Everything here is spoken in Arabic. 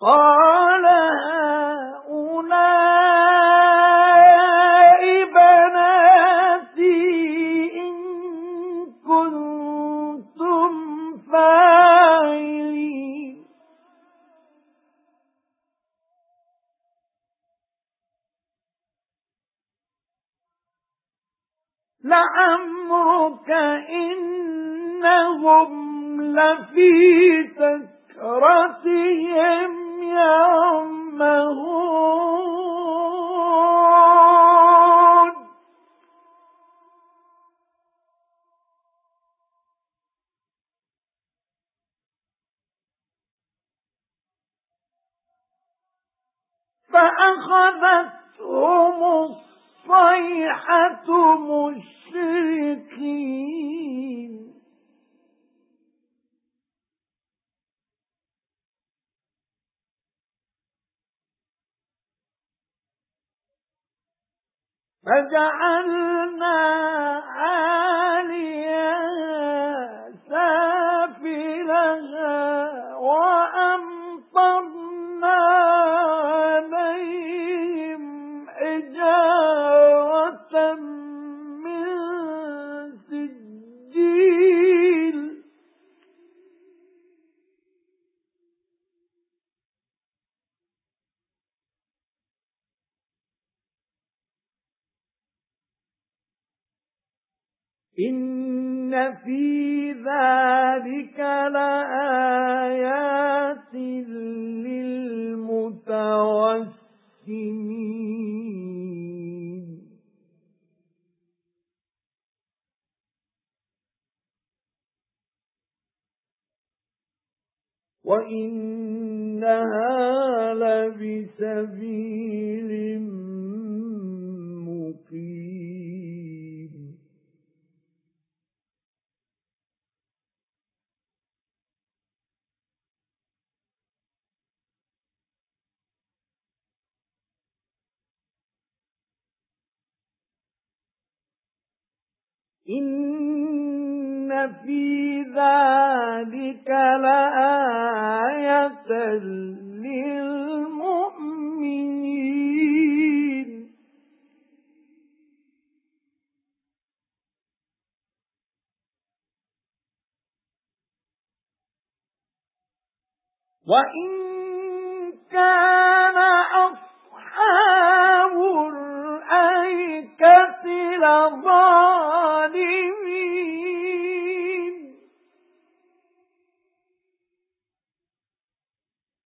قَالَ هَؤُلَاءِ بَنَاتِي إِن كُنتُمْ فَاعِلِينَ. لَعَمْرُكَ إِنَّهُمْ لَفِي سَكْرَتِهِمْ. يَعْمَهُونَ. فَأَخَذَتْهُمُ الصَّيْحَةُ مُشْرِقِينَ. فَجَعَلْنَا عَالِيَهَا سَافِلَهَا وَأَمْطَرْنَا إِنَّ فِي ذَلِكَ لَآيَاتٍ لِلْمُتَوَسِّمِينَ وَإِنَّهَا لَبِسَبِيلٍ إِنَّ فِي ذَلِكَ لَآيَةً لِلْمُؤْمِنِينَ. وَإِن كَانَ أَصْحَابُ الْأَيْكَةِ لَظَالِمِينَ